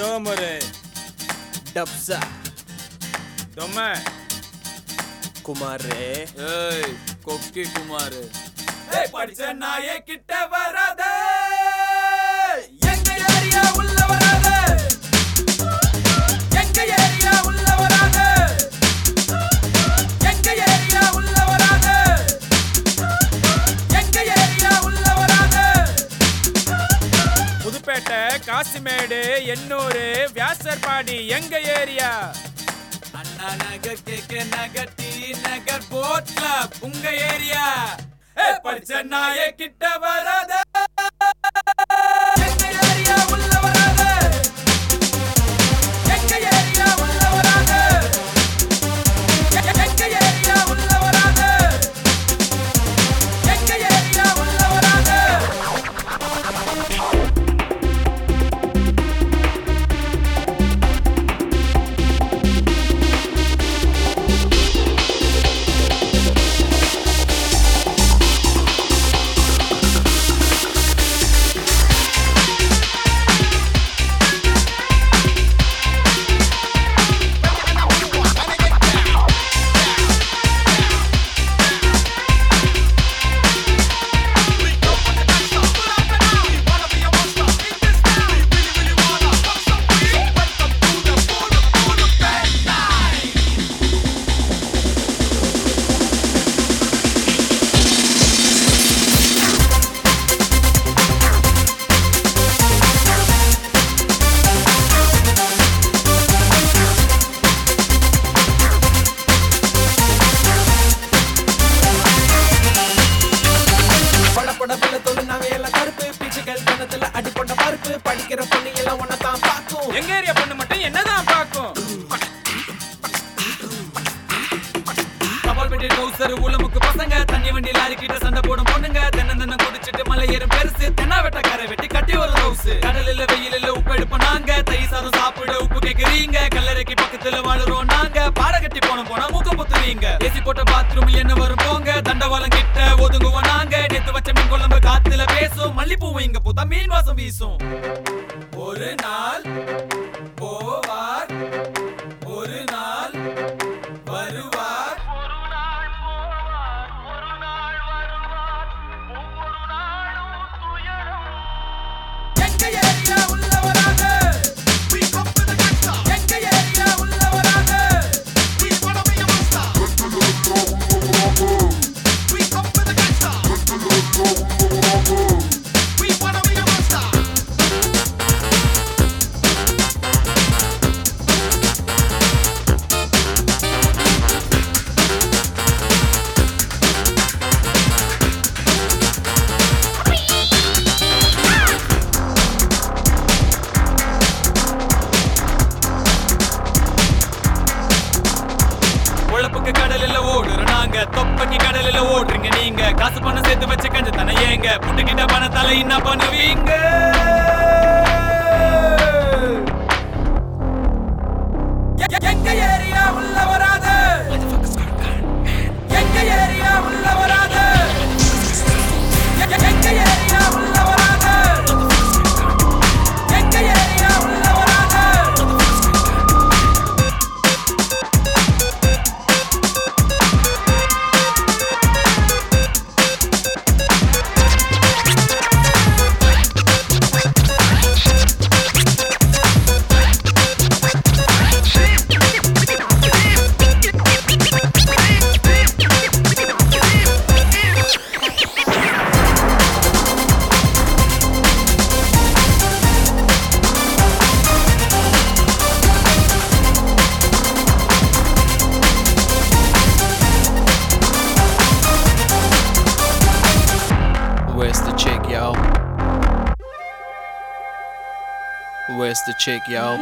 डोमरे डब्सा डोमे कुमार रे ए कोकी कुमार रे ए ये किट्टे वरदे காசிமேடு எண்ணூரு வியாசர்பாடி எங்க area? Anna Nagar KK Nagar T Nagar boat club உங்க ஏரியா படிச்ச நாயே கிட்ட வராத பெட்டி டவுசர் பசங்க. தண்ணி வண்டி லாரி கிட்ட சண்டை போடும் பொண்ணுங்க. தென்னம் தென்னம் குடிச்சிட்டு மலை ஏறும் பெருசு. தென்னா வெட்ட கரை வெட்டி கட்டி ஒரு ஹவுஸ் கடல் இல்ல வெயில் இல்ல உப்பு எடுப்போம் நாங்க. தை சாதம் சாப்பிட உப்பு கேக்குறீங்க. கல்லறைக்கு பக்கத்துல வாழுறோம் நாங்க. பாட கட்டி போன போனா மூக்க புத்துறீங்க. ஏசி போட்ட பாத்ரூம் என்ன வரும் போங்க. தண்டவாளம் கிட்ட ஒதுங்குவோம் நாங்க. நேத்து வச்ச மீன் குழம்பு காத்துல பேசும். மல்லிப்பூ இங்க பூத்தா மீன் வாசம் வீசும். ஒரு நாள் போவா பண்ணி கடலில் ஓட்டுறீங்க நீங்க காசு பணம் சேர்த்து வச்சு கஞ்ச தானே ஏங்க? புட்டுக்கிட்ட பணத்தால என்ன பண்ணுவீங்க? Where's the chick, yo? Where's the chick, yo?